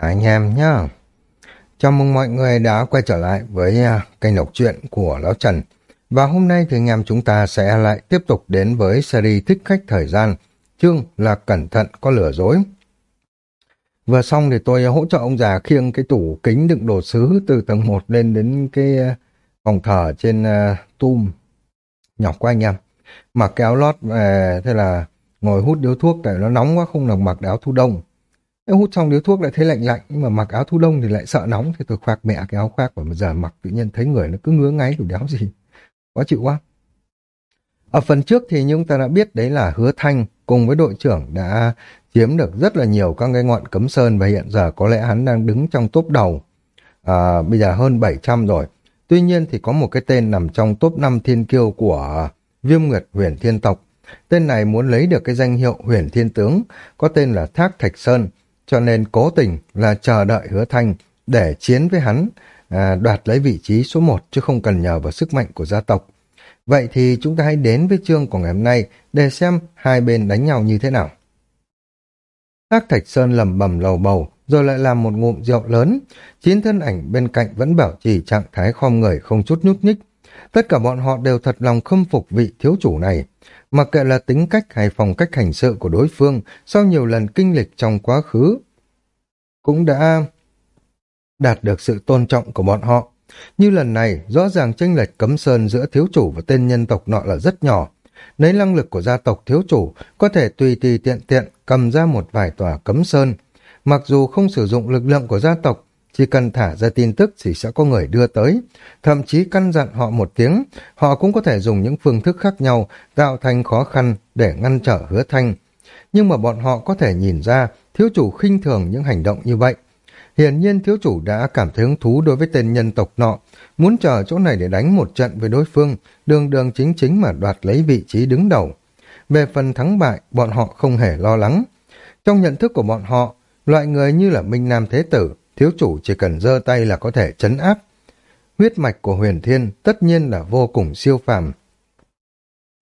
anh em nhá. Chào mừng mọi người đã quay trở lại với à, kênh đọc truyện của Lão Trần. Và hôm nay thì anh em chúng ta sẽ lại tiếp tục đến với series Thích Khách Thời Gian. Chương là Cẩn Thận có lừa dối. Vừa xong thì tôi hỗ trợ ông già khiêng cái tủ kính đựng đồ sứ từ tầng 1 lên đến cái à, phòng thờ trên à, tum. Nhọc quá anh em. Mặc cái áo lót về thế là ngồi hút điếu thuốc tại nó nóng quá, không được mặc áo thu đông em hút xong điếu thuốc lại thấy lạnh lạnh, nhưng mà mặc áo thu đông thì lại sợ nóng, thì tôi khoác mẹ cái áo khoác và bây giờ mặc tự nhiên thấy người nó cứ ngứa ngáy đủ đéo gì. Quá chịu quá. Ở phần trước thì chúng ta đã biết đấy là Hứa Thanh cùng với đội trưởng đã chiếm được rất là nhiều các cái ngọn cấm sơn và hiện giờ có lẽ hắn đang đứng trong top đầu. À, bây giờ hơn 700 rồi. Tuy nhiên thì có một cái tên nằm trong top 5 thiên kiêu của Viêm Nguyệt huyền thiên tộc. Tên này muốn lấy được cái danh hiệu huyền thiên tướng, có tên là Thác Thạch Sơn, cho nên cố tình là chờ đợi hứa thanh để chiến với hắn, à, đoạt lấy vị trí số một chứ không cần nhờ vào sức mạnh của gia tộc. Vậy thì chúng ta hãy đến với chương của ngày hôm nay để xem hai bên đánh nhau như thế nào. Thác Thạch Sơn lầm bầm lầu bầu, rồi lại làm một ngụm rượu lớn. Chín thân ảnh bên cạnh vẫn bảo trì trạng thái khom người không chút nhúc nhích. Tất cả bọn họ đều thật lòng khâm phục vị thiếu chủ này. Mặc kệ là tính cách hay phong cách hành sự của đối phương sau nhiều lần kinh lịch trong quá khứ, cũng đã đạt được sự tôn trọng của bọn họ. Như lần này, rõ ràng tranh lệch cấm sơn giữa thiếu chủ và tên nhân tộc nọ là rất nhỏ. Lấy năng lực của gia tộc thiếu chủ, có thể tùy tùy tiện tiện cầm ra một vài tòa cấm sơn. Mặc dù không sử dụng lực lượng của gia tộc, chỉ cần thả ra tin tức thì sẽ có người đưa tới. Thậm chí căn dặn họ một tiếng, họ cũng có thể dùng những phương thức khác nhau tạo thành khó khăn để ngăn trở hứa thanh. Nhưng mà bọn họ có thể nhìn ra thiếu chủ khinh thường những hành động như vậy. Hiển nhiên thiếu chủ đã cảm thấy hứng thú đối với tên nhân tộc nọ, muốn chờ chỗ này để đánh một trận với đối phương, đường đường chính chính mà đoạt lấy vị trí đứng đầu. Về phần thắng bại, bọn họ không hề lo lắng. Trong nhận thức của bọn họ, loại người như là Minh Nam Thế Tử, thiếu chủ chỉ cần giơ tay là có thể chấn áp. Huyết mạch của huyền thiên tất nhiên là vô cùng siêu phàm.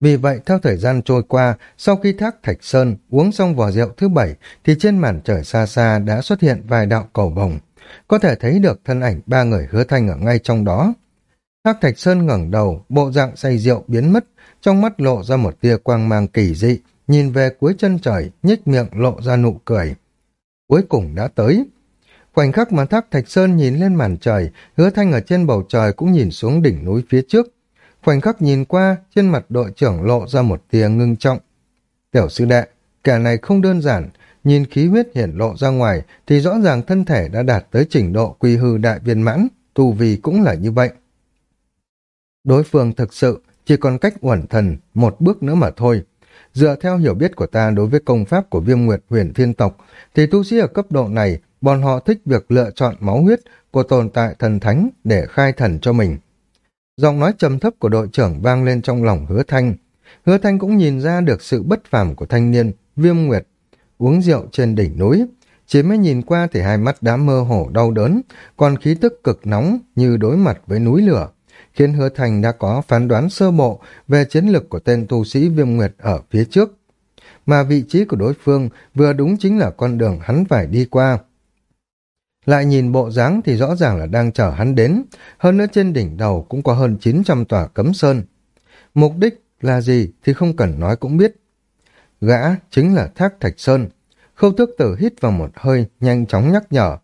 Vì vậy, theo thời gian trôi qua, sau khi thác Thạch Sơn uống xong vò rượu thứ bảy, thì trên màn trời xa xa đã xuất hiện vài đạo cầu bồng. Có thể thấy được thân ảnh ba người hứa thanh ở ngay trong đó. Thác Thạch Sơn ngẩng đầu, bộ dạng say rượu biến mất, trong mắt lộ ra một tia quang mang kỳ dị, nhìn về cuối chân trời, nhếch miệng lộ ra nụ cười. Cuối cùng đã tới. Khoảnh khắc mà Thác Thạch Sơn nhìn lên màn trời, hứa thanh ở trên bầu trời cũng nhìn xuống đỉnh núi phía trước, Khoảnh khắc nhìn qua, trên mặt đội trưởng lộ ra một tia ngưng trọng. Tiểu sư đệ, kẻ này không đơn giản, nhìn khí huyết hiển lộ ra ngoài thì rõ ràng thân thể đã đạt tới trình độ quy hư đại viên mãn, tu vi cũng là như vậy. Đối phương thực sự chỉ còn cách uẩn thần một bước nữa mà thôi. Dựa theo hiểu biết của ta đối với công pháp của viêm nguyệt huyền thiên tộc, thì tu sĩ ở cấp độ này, bọn họ thích việc lựa chọn máu huyết của tồn tại thần thánh để khai thần cho mình. Giọng nói trầm thấp của đội trưởng vang lên trong lòng hứa thanh. Hứa thanh cũng nhìn ra được sự bất phàm của thanh niên, viêm nguyệt, uống rượu trên đỉnh núi. Chỉ mới nhìn qua thì hai mắt đã mơ hồ đau đớn, còn khí tức cực nóng như đối mặt với núi lửa, khiến hứa thanh đã có phán đoán sơ bộ về chiến lực của tên tu sĩ viêm nguyệt ở phía trước. Mà vị trí của đối phương vừa đúng chính là con đường hắn phải đi qua. Lại nhìn bộ dáng thì rõ ràng là đang chờ hắn đến, hơn nữa trên đỉnh đầu cũng có hơn 900 tòa cấm sơn. Mục đích là gì thì không cần nói cũng biết. Gã chính là Thác Thạch Sơn. Khâu tước tử hít vào một hơi, nhanh chóng nhắc nhở.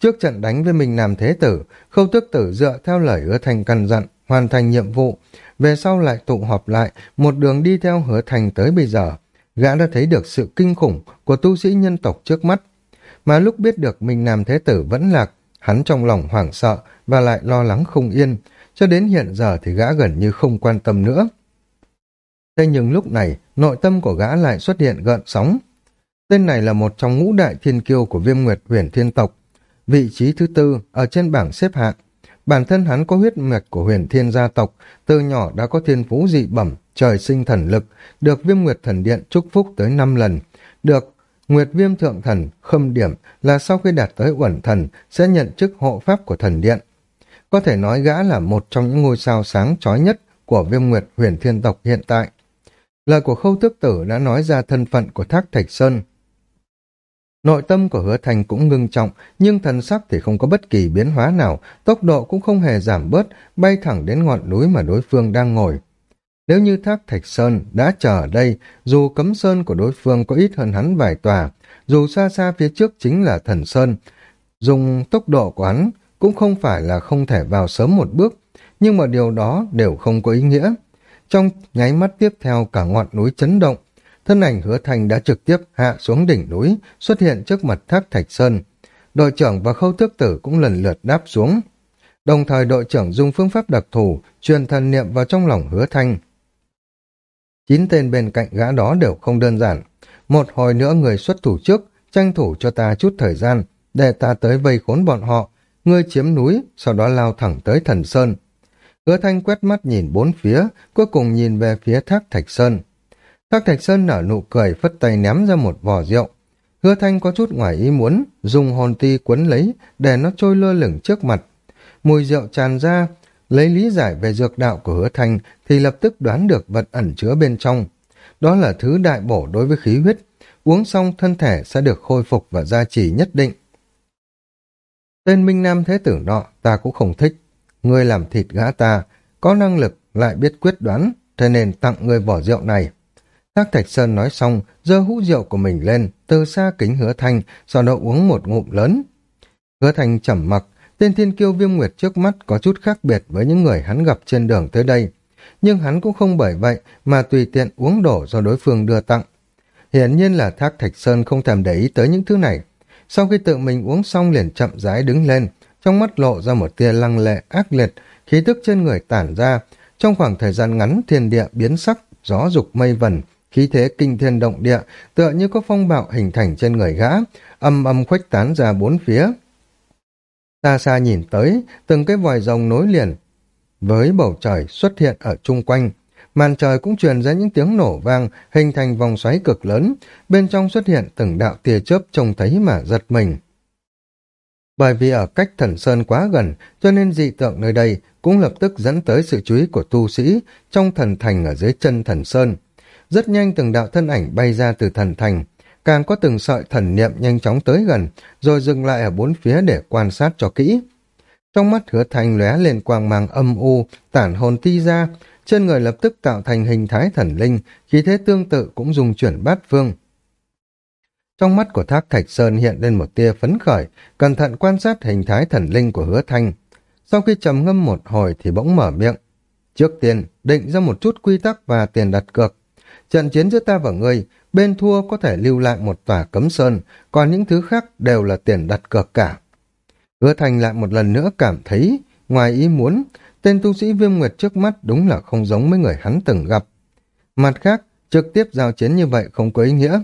Trước trận đánh với mình Nam Thế Tử, Khâu tước tử dựa theo lời hứa thành căn dặn, hoàn thành nhiệm vụ. Về sau lại tụ họp lại, một đường đi theo hứa thành tới bây giờ. Gã đã thấy được sự kinh khủng của tu sĩ nhân tộc trước mắt mà lúc biết được Minh Nam Thế Tử vẫn lạc, hắn trong lòng hoảng sợ và lại lo lắng không yên, cho đến hiện giờ thì gã gần như không quan tâm nữa. Thế nhưng lúc này, nội tâm của gã lại xuất hiện gợn sóng. Tên này là một trong ngũ đại thiên kiêu của viêm nguyệt huyền thiên tộc, vị trí thứ tư ở trên bảng xếp hạng. Bản thân hắn có huyết mạch của huyền thiên gia tộc, từ nhỏ đã có thiên phú dị bẩm, trời sinh thần lực, được viêm nguyệt thần điện chúc phúc tới 5 lần, được Nguyệt viêm thượng thần, khâm điểm là sau khi đạt tới uẩn thần sẽ nhận chức hộ pháp của thần điện. Có thể nói gã là một trong những ngôi sao sáng chói nhất của viêm nguyệt huyền thiên tộc hiện tại. Lời của khâu tước tử đã nói ra thân phận của thác Thạch Sơn. Nội tâm của hứa thành cũng ngưng trọng, nhưng thần sắc thì không có bất kỳ biến hóa nào, tốc độ cũng không hề giảm bớt, bay thẳng đến ngọn núi mà đối phương đang ngồi. Nếu như thác Thạch Sơn đã chờ ở đây, dù cấm sơn của đối phương có ít hơn hắn vài tòa, dù xa xa phía trước chính là thần Sơn, dùng tốc độ của hắn cũng không phải là không thể vào sớm một bước, nhưng mà điều đó đều không có ý nghĩa. Trong nháy mắt tiếp theo cả ngọn núi chấn động, thân ảnh hứa thành đã trực tiếp hạ xuống đỉnh núi, xuất hiện trước mặt thác Thạch Sơn. Đội trưởng và khâu tước tử cũng lần lượt đáp xuống. Đồng thời đội trưởng dùng phương pháp đặc thù, truyền thần niệm vào trong lòng hứa thanh. Chín tên bên cạnh gã đó đều không đơn giản. Một hồi nữa người xuất thủ trước, tranh thủ cho ta chút thời gian, để ta tới vây khốn bọn họ. Ngươi chiếm núi, sau đó lao thẳng tới thần Sơn. Hứa thanh quét mắt nhìn bốn phía, cuối cùng nhìn về phía thác Thạch Sơn. Thác Thạch Sơn nở nụ cười phất tay ném ra một vò rượu. Hứa thanh có chút ngoài ý muốn, dùng hồn ti quấn lấy để nó trôi lơ lửng trước mặt. Mùi rượu tràn ra, lấy lý giải về dược đạo của hứa thanh thì lập tức đoán được vật ẩn chứa bên trong. Đó là thứ đại bổ đối với khí huyết, uống xong thân thể sẽ được khôi phục và gia trì nhất định. Tên Minh Nam Thế Tử nọ ta cũng không thích. Ngươi làm thịt gã ta, có năng lực lại biết quyết đoán, thế nên tặng ngươi vỏ rượu này. Thác Thạch Sơn nói xong, giơ hũ rượu của mình lên, từ xa kính hứa thanh, sau đó uống một ngụm lớn. Hứa thanh trầm mặc, tên thiên kiêu viêm nguyệt trước mắt có chút khác biệt với những người hắn gặp trên đường tới đây. Nhưng hắn cũng không bởi vậy mà tùy tiện uống đổ do đối phương đưa tặng. Hiển nhiên là Thác Thạch Sơn không thèm để ý tới những thứ này. Sau khi tự mình uống xong liền chậm rãi đứng lên, trong mắt lộ ra một tia lăng lệ ác liệt, khí tức trên người tản ra. Trong khoảng thời gian ngắn thiên địa biến sắc, gió dục mây vần, khí thế kinh thiên động địa, tựa như có phong bạo hình thành trên người gã, âm âm khuếch tán ra bốn phía. Xa xa nhìn tới, từng cái vòi rồng nối liền, với bầu trời xuất hiện ở chung quanh. Màn trời cũng truyền ra những tiếng nổ vang, hình thành vòng xoáy cực lớn, bên trong xuất hiện từng đạo tia chớp trông thấy mà giật mình. Bởi vì ở cách thần sơn quá gần, cho nên dị tượng nơi đây cũng lập tức dẫn tới sự chú ý của tu sĩ trong thần thành ở dưới chân thần sơn. Rất nhanh từng đạo thân ảnh bay ra từ thần thành, càng có từng sợi thần niệm nhanh chóng tới gần, rồi dừng lại ở bốn phía để quan sát cho kỹ. Trong mắt hứa thành lóe lên quang mang âm u, tản hồn ti ra, trên người lập tức tạo thành hình thái thần linh, khí thế tương tự cũng dùng chuyển bát phương. Trong mắt của Thác Thạch Sơn hiện lên một tia phấn khởi, cẩn thận quan sát hình thái thần linh của hứa thanh. Sau khi trầm ngâm một hồi thì bỗng mở miệng. Trước tiên, định ra một chút quy tắc và tiền đặt cược. Trận chiến giữa ta và ngươi, bên thua có thể lưu lại một tòa cấm sơn, còn những thứ khác đều là tiền đặt cược cả. Hứa Thành lại một lần nữa cảm thấy, ngoài ý muốn, tên tu sĩ viêm nguyệt trước mắt đúng là không giống với người hắn từng gặp. Mặt khác, trực tiếp giao chiến như vậy không có ý nghĩa.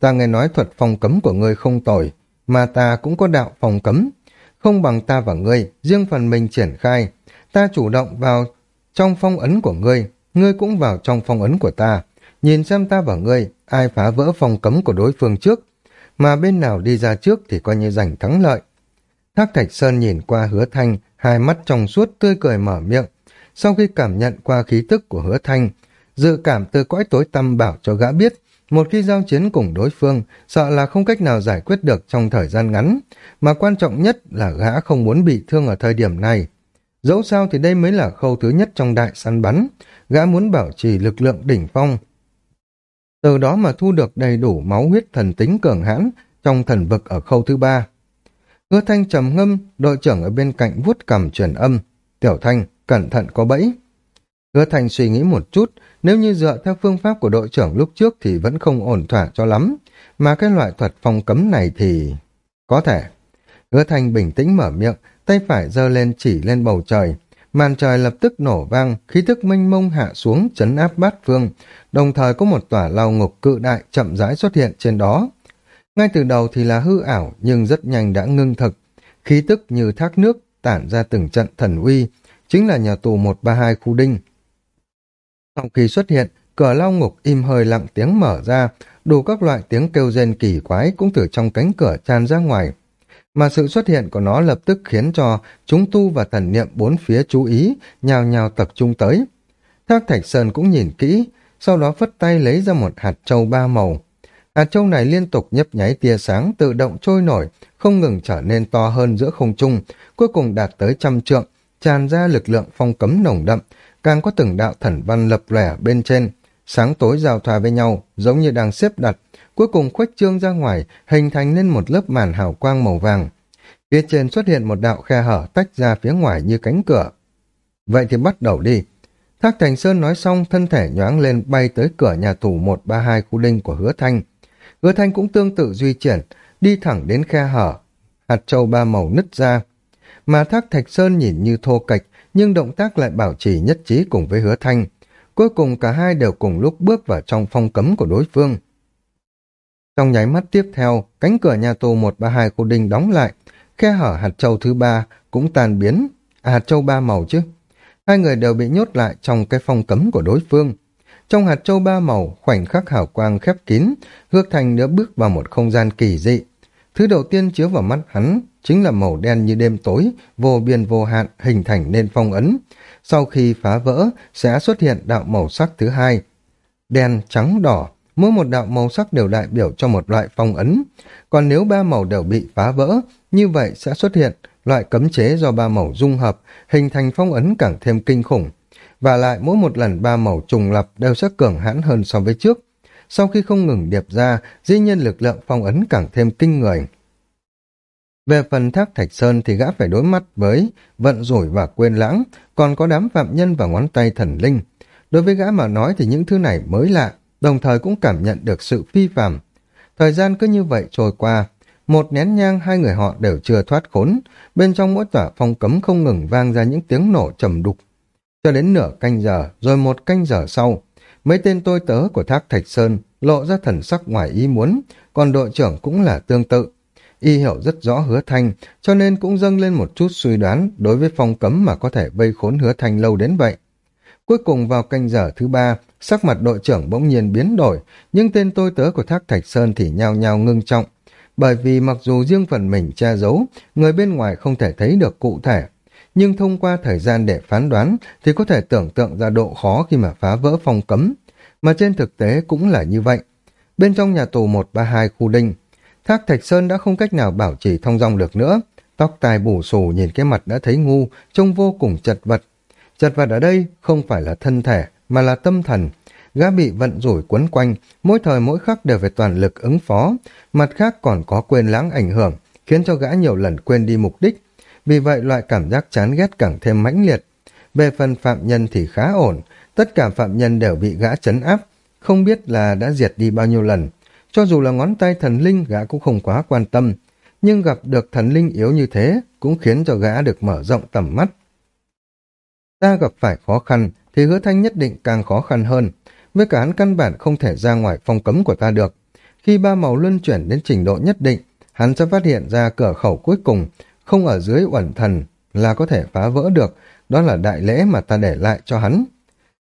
Ta nghe nói thuật phòng cấm của ngươi không tồi, mà ta cũng có đạo phòng cấm. Không bằng ta và ngươi, riêng phần mình triển khai. Ta chủ động vào trong phong ấn của ngươi, ngươi cũng vào trong phong ấn của ta. Nhìn xem ta và ngươi, ai phá vỡ phòng cấm của đối phương trước. Mà bên nào đi ra trước thì coi như giành thắng lợi. Thác Thạch Sơn nhìn qua hứa thanh, hai mắt trong suốt tươi cười mở miệng. Sau khi cảm nhận qua khí tức của hứa thanh, dự cảm từ cõi tối tâm bảo cho gã biết, một khi giao chiến cùng đối phương, sợ là không cách nào giải quyết được trong thời gian ngắn, mà quan trọng nhất là gã không muốn bị thương ở thời điểm này. Dẫu sao thì đây mới là khâu thứ nhất trong đại săn bắn, gã muốn bảo trì lực lượng đỉnh phong. Từ đó mà thu được đầy đủ máu huyết thần tính cường hãn trong thần vực ở khâu thứ ba. Hứa thanh trầm ngâm, đội trưởng ở bên cạnh vuốt cầm truyền âm. Tiểu thanh, cẩn thận có bẫy. Hứa thanh suy nghĩ một chút, nếu như dựa theo phương pháp của đội trưởng lúc trước thì vẫn không ổn thỏa cho lắm. Mà cái loại thuật phong cấm này thì... Có thể. Hứa thanh bình tĩnh mở miệng, tay phải giơ lên chỉ lên bầu trời. Màn trời lập tức nổ vang, khí thức mênh mông hạ xuống chấn áp bát phương, đồng thời có một tòa lao ngục cự đại chậm rãi xuất hiện trên đó. Ngay từ đầu thì là hư ảo nhưng rất nhanh đã ngưng thực. Khí tức như thác nước tản ra từng trận thần uy, chính là nhà tù 132 khu đinh. Sau khi xuất hiện, cửa lao ngục im hơi lặng tiếng mở ra, đủ các loại tiếng kêu rên kỳ quái cũng từ trong cánh cửa tràn ra ngoài. Mà sự xuất hiện của nó lập tức khiến cho chúng tu và thần niệm bốn phía chú ý, nhào nhào tập trung tới. Thác Thạch Sơn cũng nhìn kỹ, sau đó phất tay lấy ra một hạt châu ba màu, Hạt châu này liên tục nhấp nháy tia sáng tự động trôi nổi, không ngừng trở nên to hơn giữa không trung, cuối cùng đạt tới trăm trượng, tràn ra lực lượng phong cấm nồng đậm, càng có từng đạo thần văn lập lẻ bên trên, sáng tối giao thoa với nhau, giống như đang xếp đặt, cuối cùng khuếch trương ra ngoài, hình thành nên một lớp màn hào quang màu vàng. Phía trên xuất hiện một đạo khe hở tách ra phía ngoài như cánh cửa. Vậy thì bắt đầu đi. Thác Thành Sơn nói xong, thân thể nhoáng lên bay tới cửa nhà tù 132 khu đinh của Hứa Thanh. Hứa Thanh cũng tương tự duy chuyển, đi thẳng đến khe hở, hạt châu ba màu nứt ra. Mà Thác Thạch Sơn nhìn như thô kệch, nhưng động tác lại bảo trì nhất trí cùng với Hứa Thanh. Cuối cùng cả hai đều cùng lúc bước vào trong phong cấm của đối phương. Trong nháy mắt tiếp theo, cánh cửa nhà tù 132 khu đinh đóng lại, khe hở hạt châu thứ ba cũng tan biến, à, hạt châu ba màu chứ. Hai người đều bị nhốt lại trong cái phong cấm của đối phương. Trong hạt châu ba màu, khoảnh khắc hào quang khép kín, Hước Thành đã bước vào một không gian kỳ dị. Thứ đầu tiên chiếu vào mắt hắn chính là màu đen như đêm tối, vô biên vô hạn, hình thành nên phong ấn. Sau khi phá vỡ, sẽ xuất hiện đạo màu sắc thứ hai. Đen, trắng, đỏ, mỗi một đạo màu sắc đều đại biểu cho một loại phong ấn. Còn nếu ba màu đều bị phá vỡ, như vậy sẽ xuất hiện loại cấm chế do ba màu dung hợp, hình thành phong ấn càng thêm kinh khủng. Và lại mỗi một lần ba màu trùng lập đều sẽ cường hãn hơn so với trước. Sau khi không ngừng điệp ra, dĩ nhiên lực lượng phong ấn càng thêm kinh người. Về phần thác Thạch Sơn thì gã phải đối mặt với vận rủi và quên lãng, còn có đám phạm nhân và ngón tay thần linh. Đối với gã mà nói thì những thứ này mới lạ, đồng thời cũng cảm nhận được sự phi phạm. Thời gian cứ như vậy trôi qua, một nén nhang hai người họ đều chưa thoát khốn, bên trong mỗi tỏa phong cấm không ngừng vang ra những tiếng nổ trầm đục. Cho đến nửa canh giờ, rồi một canh giờ sau, mấy tên tôi tớ của Thác Thạch Sơn lộ ra thần sắc ngoài ý muốn, còn đội trưởng cũng là tương tự. Y hiểu rất rõ hứa thanh, cho nên cũng dâng lên một chút suy đoán đối với phong cấm mà có thể vây khốn hứa thanh lâu đến vậy. Cuối cùng vào canh giờ thứ ba, sắc mặt đội trưởng bỗng nhiên biến đổi, nhưng tên tôi tớ của Thác Thạch Sơn thì nhao nhao ngưng trọng, bởi vì mặc dù riêng phần mình che giấu, người bên ngoài không thể thấy được cụ thể, nhưng thông qua thời gian để phán đoán thì có thể tưởng tượng ra độ khó khi mà phá vỡ phong cấm, mà trên thực tế cũng là như vậy. Bên trong nhà tù 132 khu đinh, Thác Thạch Sơn đã không cách nào bảo trì thông dong được nữa, tóc tai bù xù nhìn cái mặt đã thấy ngu, trông vô cùng chật vật. Chật vật ở đây không phải là thân thể, mà là tâm thần, gã bị vận rủi quấn quanh, mỗi thời mỗi khắc đều phải toàn lực ứng phó, mặt khác còn có quên lãng ảnh hưởng, khiến cho gã nhiều lần quên đi mục đích. Vì vậy loại cảm giác chán ghét càng thêm mãnh liệt. Về phần phạm nhân thì khá ổn, tất cả phạm nhân đều bị gã chấn áp, không biết là đã diệt đi bao nhiêu lần. Cho dù là ngón tay thần linh gã cũng không quá quan tâm, nhưng gặp được thần linh yếu như thế cũng khiến cho gã được mở rộng tầm mắt. Ta gặp phải khó khăn thì hứa thanh nhất định càng khó khăn hơn với cả hắn căn bản không thể ra ngoài phong cấm của ta được. Khi ba màu luân chuyển đến trình độ nhất định, hắn sẽ phát hiện ra cửa khẩu cuối cùng, không ở dưới uẩn thần là có thể phá vỡ được, đó là đại lễ mà ta để lại cho hắn.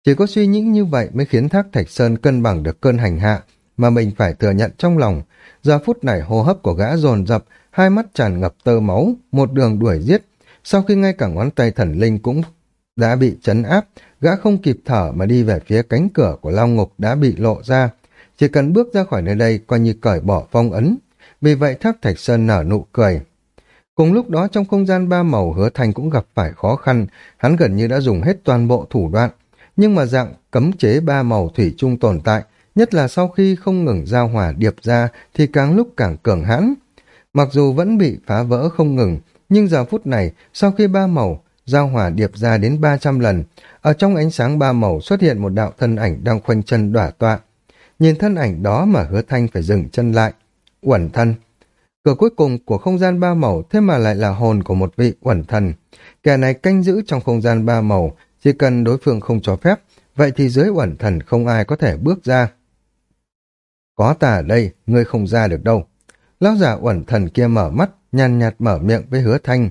Chỉ có suy nghĩ như vậy mới khiến Thác Thạch Sơn cân bằng được cơn hành hạ, mà mình phải thừa nhận trong lòng. Giờ phút này hô hấp của gã dồn dập, hai mắt tràn ngập tơ máu, một đường đuổi giết. Sau khi ngay cả ngón tay thần linh cũng đã bị chấn áp, gã không kịp thở mà đi về phía cánh cửa của lao ngục đã bị lộ ra. Chỉ cần bước ra khỏi nơi đây coi như cởi bỏ phong ấn. Vì vậy Thác Thạch Sơn nở nụ cười. Cùng lúc đó trong không gian ba màu hứa thành cũng gặp phải khó khăn, hắn gần như đã dùng hết toàn bộ thủ đoạn. Nhưng mà dạng cấm chế ba màu thủy chung tồn tại, nhất là sau khi không ngừng giao hỏa điệp ra thì càng lúc càng cường hãn. Mặc dù vẫn bị phá vỡ không ngừng, nhưng giờ phút này, sau khi ba màu, giao hỏa điệp ra đến 300 lần. Ở trong ánh sáng ba màu xuất hiện một đạo thân ảnh đang khoanh chân đỏa tọa. Nhìn thân ảnh đó mà hứa thanh phải dừng chân lại. Uẩn thân. Cửa cuối cùng của không gian ba màu thế mà lại là hồn của một vị uẩn thần. Kẻ này canh giữ trong không gian ba màu, chỉ cần đối phương không cho phép, vậy thì dưới uẩn thần không ai có thể bước ra. Có ta ở đây, ngươi không ra được đâu. Lão giả uẩn thần kia mở mắt, nhàn nhạt mở miệng với hứa thanh.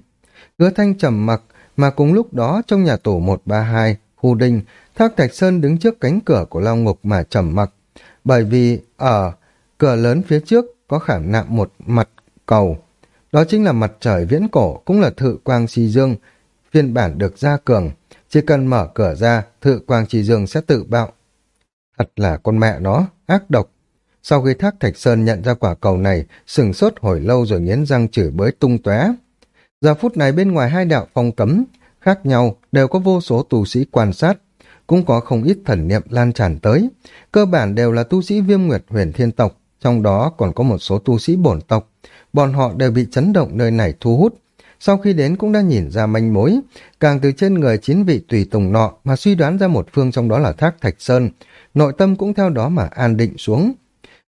Hứa thanh trầm mặc, mà cùng lúc đó trong nhà tổ 132, khu đinh, Thác Thạch Sơn đứng trước cánh cửa của lao Ngục mà trầm mặc, bởi vì ở cửa lớn phía trước có khả nạm một mặt cầu. Đó chính là mặt trời viễn cổ, cũng là thự quang si dương, phiên bản được gia cường. Chỉ cần mở cửa ra, thự quang chi dương sẽ tự bạo. Thật là con mẹ nó, ác độc. Sau khi Thác Thạch Sơn nhận ra quả cầu này, sừng sốt hồi lâu rồi nghiến răng chửi bới tung tóe. Giờ phút này bên ngoài hai đạo phong cấm, khác nhau đều có vô số tu sĩ quan sát, cũng có không ít thần niệm lan tràn tới. Cơ bản đều là tu sĩ viêm nguyệt huyền thiên tộc, trong đó còn có một số tu sĩ bổn tộc. Bọn họ đều bị chấn động nơi này thu hút. Sau khi đến cũng đã nhìn ra manh mối, càng từ trên người chín vị tùy tùng nọ mà suy đoán ra một phương trong đó là Thác Thạch Sơn, nội tâm cũng theo đó mà an định xuống.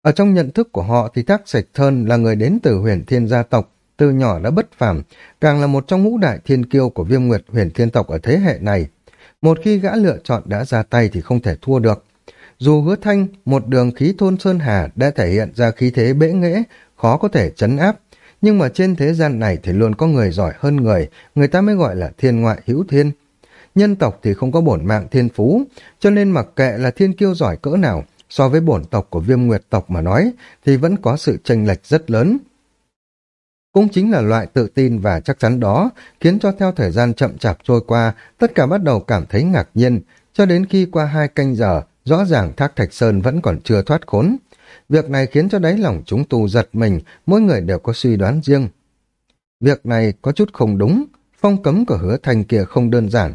Ở trong nhận thức của họ thì Thác Sạch Thơn là người đến từ huyền thiên gia tộc, từ nhỏ đã bất phàm, càng là một trong ngũ đại thiên kiêu của viêm nguyệt huyền thiên tộc ở thế hệ này. Một khi gã lựa chọn đã ra tay thì không thể thua được. Dù hứa thanh, một đường khí thôn Sơn Hà đã thể hiện ra khí thế bễ nghễ, khó có thể chấn áp, nhưng mà trên thế gian này thì luôn có người giỏi hơn người, người ta mới gọi là thiên ngoại hữu thiên. Nhân tộc thì không có bổn mạng thiên phú, cho nên mặc kệ là thiên kiêu giỏi cỡ nào, so với bổn tộc của viêm nguyệt tộc mà nói, thì vẫn có sự chênh lệch rất lớn. Cũng chính là loại tự tin và chắc chắn đó, khiến cho theo thời gian chậm chạp trôi qua, tất cả bắt đầu cảm thấy ngạc nhiên, cho đến khi qua hai canh giờ, rõ ràng Thác Thạch Sơn vẫn còn chưa thoát khốn. Việc này khiến cho đáy lòng chúng tu giật mình, mỗi người đều có suy đoán riêng. Việc này có chút không đúng, phong cấm của hứa thành kia không đơn giản.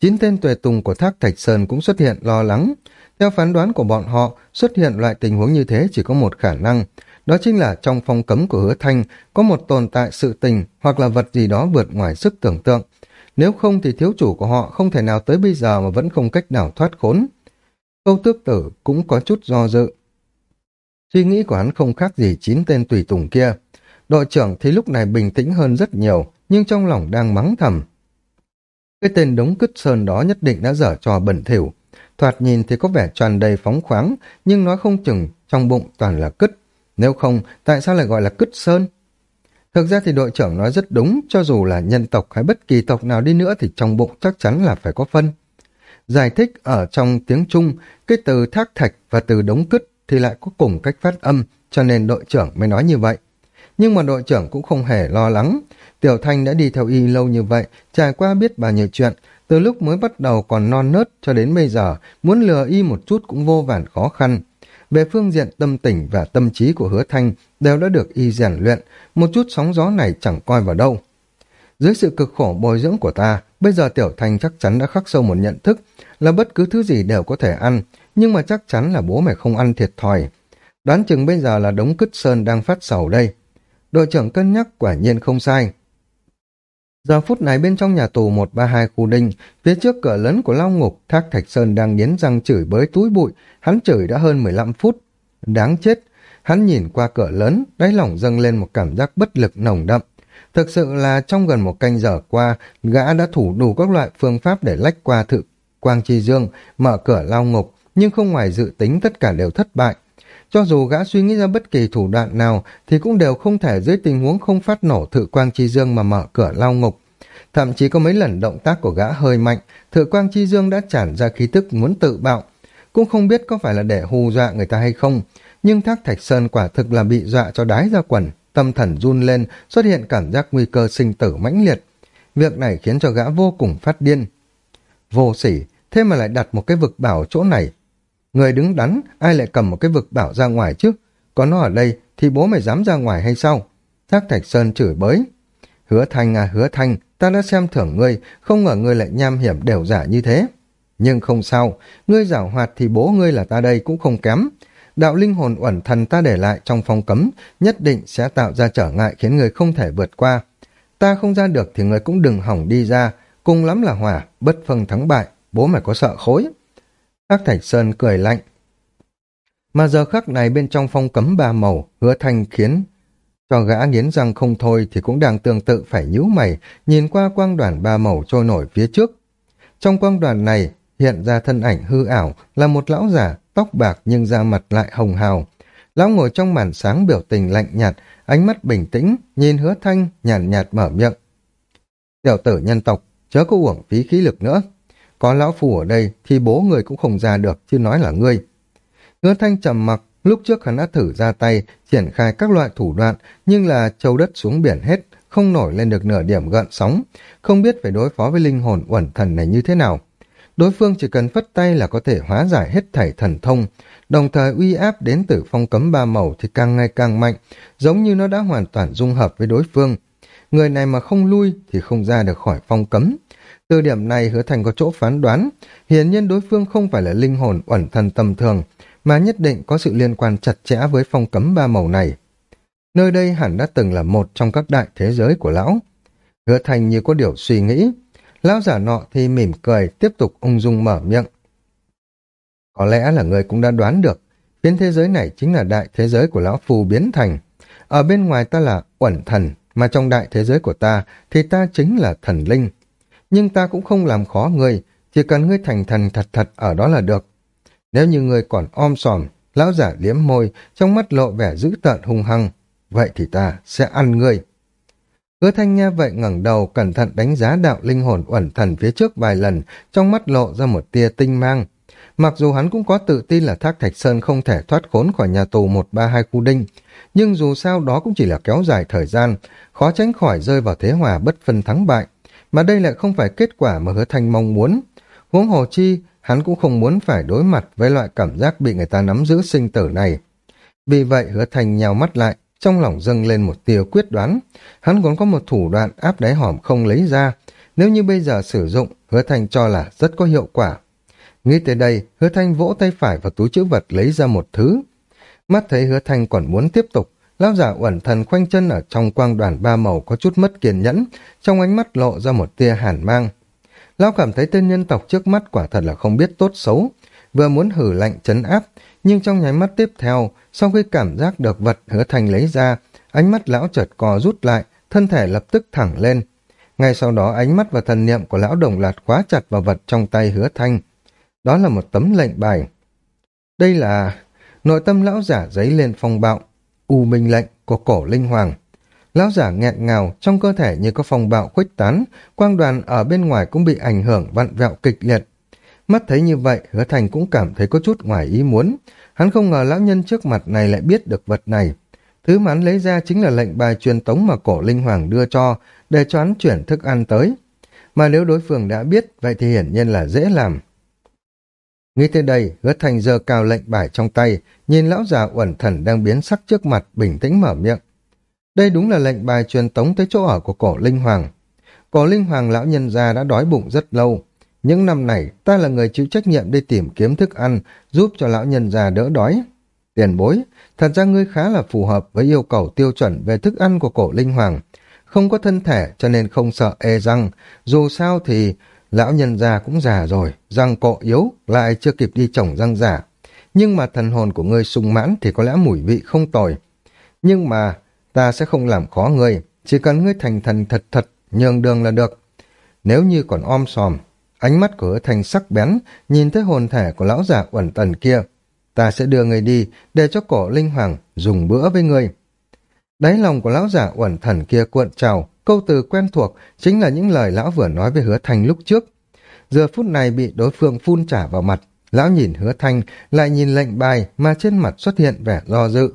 Chín tên tuệ tùng của Thác Thạch Sơn cũng xuất hiện lo lắng. Theo phán đoán của bọn họ, xuất hiện loại tình huống như thế chỉ có một khả năng, đó chính là trong phong cấm của hứa thanh có một tồn tại sự tình hoặc là vật gì đó vượt ngoài sức tưởng tượng. Nếu không thì thiếu chủ của họ không thể nào tới bây giờ mà vẫn không cách nào thoát khốn. Câu tước tử cũng có chút do dự. Suy nghĩ của hắn không khác gì chín tên tùy tùng kia. Đội trưởng thì lúc này bình tĩnh hơn rất nhiều, nhưng trong lòng đang mắng thầm. Cái tên đống cứt sơn đó nhất định đã dở trò bẩn thỉu. Thoạt nhìn thì có vẻ tràn đầy phóng khoáng, nhưng nói không chừng trong bụng toàn là cứt. Nếu không, tại sao lại gọi là cứt sơn? Thực ra thì đội trưởng nói rất đúng, cho dù là nhân tộc hay bất kỳ tộc nào đi nữa thì trong bụng chắc chắn là phải có phân. Giải thích ở trong tiếng Trung, cái từ thác thạch và từ đống cứt thì lại có cùng cách phát âm, cho nên đội trưởng mới nói như vậy. Nhưng mà đội trưởng cũng không hề lo lắng. Tiểu Thanh đã đi theo y lâu như vậy, trải qua biết bao nhiêu chuyện, từ lúc mới bắt đầu còn non nớt cho đến bây giờ, muốn lừa y một chút cũng vô vàn khó khăn. Về phương diện tâm tình và tâm trí của hứa thanh đều đã được y rèn luyện, một chút sóng gió này chẳng coi vào đâu. Dưới sự cực khổ bồi dưỡng của ta, bây giờ Tiểu Thanh chắc chắn đã khắc sâu một nhận thức là bất cứ thứ gì đều có thể ăn, nhưng mà chắc chắn là bố mẹ không ăn thiệt thòi. Đoán chừng bây giờ là đống cứt sơn đang phát sầu đây. Đội trưởng cân nhắc quả nhiên không sai. Giờ phút này bên trong nhà tù 132 khu đinh, phía trước cửa lớn của lao ngục, Thác Thạch Sơn đang nghiến răng chửi bới túi bụi, hắn chửi đã hơn 15 phút. Đáng chết, hắn nhìn qua cửa lớn, đáy lòng dâng lên một cảm giác bất lực nồng đậm. Thực sự là trong gần một canh giờ qua, gã đã thủ đủ các loại phương pháp để lách qua thự Quang Chi Dương, mở cửa lao ngục, nhưng không ngoài dự tính tất cả đều thất bại. Cho dù gã suy nghĩ ra bất kỳ thủ đoạn nào thì cũng đều không thể dưới tình huống không phát nổ thự quang chi dương mà mở cửa lao ngục. Thậm chí có mấy lần động tác của gã hơi mạnh, thự quang chi dương đã tràn ra khí tức muốn tự bạo. Cũng không biết có phải là để hù dọa người ta hay không, nhưng thác thạch sơn quả thực là bị dọa cho đái ra quần, tâm thần run lên, xuất hiện cảm giác nguy cơ sinh tử mãnh liệt. Việc này khiến cho gã vô cùng phát điên. Vô sỉ, thế mà lại đặt một cái vực bảo chỗ này, Người đứng đắn, ai lại cầm một cái vực bảo ra ngoài chứ? Có nó ở đây thì bố mày dám ra ngoài hay sao? Thác Thạch Sơn chửi bới. Hứa Thanh à hứa Thanh, ta đã xem thưởng ngươi, không ngờ ngươi lại nham hiểm đều giả như thế. Nhưng không sao, ngươi giả hoạt thì bố ngươi là ta đây cũng không kém. Đạo linh hồn uẩn thần ta để lại trong phòng cấm, nhất định sẽ tạo ra trở ngại khiến người không thể vượt qua. Ta không ra được thì người cũng đừng hỏng đi ra, cùng lắm là hỏa, bất phân thắng bại, bố mày có sợ khối. Hắc Thạch Sơn cười lạnh. Mà giờ khắc này bên trong phong cấm ba màu, hứa thanh khiến cho gã nghiến răng không thôi thì cũng đang tương tự phải nhíu mày, nhìn qua quang đoàn ba màu trôi nổi phía trước. Trong quang đoàn này hiện ra thân ảnh hư ảo là một lão giả, tóc bạc nhưng da mặt lại hồng hào. Lão ngồi trong màn sáng biểu tình lạnh nhạt, ánh mắt bình tĩnh, nhìn hứa thanh, nhàn nhạt, nhạt mở miệng. Tiểu tử nhân tộc, chớ có uổng phí khí lực nữa. Có lão phù ở đây thì bố người cũng không ra được, chứ nói là ngươi. Hứa thanh trầm mặc, lúc trước hắn đã thử ra tay, triển khai các loại thủ đoạn, nhưng là châu đất xuống biển hết, không nổi lên được nửa điểm gợn sóng, không biết phải đối phó với linh hồn uẩn thần này như thế nào. đối phương chỉ cần phất tay là có thể hóa giải hết thảy thần thông, đồng thời uy áp đến từ phong cấm ba màu thì càng ngày càng mạnh, giống như nó đã hoàn toàn dung hợp với đối phương. Người này mà không lui thì không ra được khỏi phong cấm. Từ điểm này hứa thành có chỗ phán đoán, hiển nhiên đối phương không phải là linh hồn uẩn thần tầm thường, mà nhất định có sự liên quan chặt chẽ với phong cấm ba màu này. Nơi đây hẳn đã từng là một trong các đại thế giới của lão. Hứa thành như có điều suy nghĩ, lão giả nọ thì mỉm cười, tiếp tục ung dung mở miệng. Có lẽ là người cũng đã đoán được, phiến thế giới này chính là đại thế giới của lão phù biến thành. Ở bên ngoài ta là uẩn thần, mà trong đại thế giới của ta thì ta chính là thần linh. Nhưng ta cũng không làm khó ngươi, chỉ cần ngươi thành thần thật thật ở đó là được. Nếu như ngươi còn om sòm, lão giả liếm môi, trong mắt lộ vẻ dữ tợn hung hăng, vậy thì ta sẽ ăn ngươi. Hứa thanh nghe vậy ngẩng đầu cẩn thận đánh giá đạo linh hồn uẩn thần phía trước vài lần, trong mắt lộ ra một tia tinh mang. Mặc dù hắn cũng có tự tin là Thác Thạch Sơn không thể thoát khốn khỏi nhà tù 132 khu đinh, nhưng dù sao đó cũng chỉ là kéo dài thời gian, khó tránh khỏi rơi vào thế hòa bất phân thắng bại. Mà đây lại không phải kết quả mà hứa thanh mong muốn. Huống hồ chi, hắn cũng không muốn phải đối mặt với loại cảm giác bị người ta nắm giữ sinh tử này. Vì vậy hứa thanh nhào mắt lại, trong lòng dâng lên một tia quyết đoán. Hắn còn có một thủ đoạn áp đáy hòm không lấy ra. Nếu như bây giờ sử dụng, hứa thanh cho là rất có hiệu quả. Nghĩ tới đây, hứa thanh vỗ tay phải vào túi chữ vật lấy ra một thứ. Mắt thấy hứa thanh còn muốn tiếp tục, lão giả uẩn thần khoanh chân ở trong quang đoàn ba màu có chút mất kiên nhẫn, trong ánh mắt lộ ra một tia hàn mang. Lão cảm thấy tên nhân tộc trước mắt quả thật là không biết tốt xấu, vừa muốn hử lạnh chấn áp, nhưng trong nháy mắt tiếp theo, sau khi cảm giác được vật hứa thành lấy ra, ánh mắt lão chợt co rút lại, thân thể lập tức thẳng lên. Ngay sau đó ánh mắt và thần niệm của lão đồng loạt khóa chặt vào vật trong tay hứa thanh. Đó là một tấm lệnh bài. Đây là... Nội tâm lão giả giấy lên phong bạo, u minh lệnh của cổ linh hoàng. Lão giả nghẹn ngào, trong cơ thể như có phong bạo khuếch tán, quang đoàn ở bên ngoài cũng bị ảnh hưởng vặn vẹo kịch liệt. Mắt thấy như vậy, hứa thành cũng cảm thấy có chút ngoài ý muốn. Hắn không ngờ lão nhân trước mặt này lại biết được vật này. Thứ mà hắn lấy ra chính là lệnh bài truyền tống mà cổ linh hoàng đưa cho, để cho hắn chuyển thức ăn tới. Mà nếu đối phương đã biết, vậy thì hiển nhiên là dễ làm. Nghĩ tới đây, hứa thành giơ cao lệnh bài trong tay, nhìn lão già uẩn thần đang biến sắc trước mặt, bình tĩnh mở miệng. Đây đúng là lệnh bài truyền tống tới chỗ ở của cổ linh hoàng. Cổ linh hoàng lão nhân gia đã đói bụng rất lâu, những năm này, ta là người chịu trách nhiệm đi tìm kiếm thức ăn, giúp cho lão nhân già đỡ đói. Tiền bối, thật ra ngươi khá là phù hợp với yêu cầu tiêu chuẩn về thức ăn của cổ linh hoàng. Không có thân thể cho nên không sợ e răng, dù sao thì lão nhân già cũng già rồi, răng cọ yếu, lại chưa kịp đi trồng răng giả. Nhưng mà thần hồn của ngươi sung mãn thì có lẽ mùi vị không tồi. Nhưng mà ta sẽ không làm khó ngươi, chỉ cần ngươi thành thần thật thật, nhường đường là được. Nếu như còn om sòm, Ánh mắt của thành sắc bén, nhìn thấy hồn thể của lão già uẩn tần kia. Ta sẽ đưa người đi, để cho cổ linh hoàng dùng bữa với người. Đáy lòng của lão giả uẩn thần kia cuộn trào, câu từ quen thuộc chính là những lời lão vừa nói với hứa thành lúc trước. Giờ phút này bị đối phương phun trả vào mặt, lão nhìn hứa thanh, lại nhìn lệnh bài mà trên mặt xuất hiện vẻ do dự.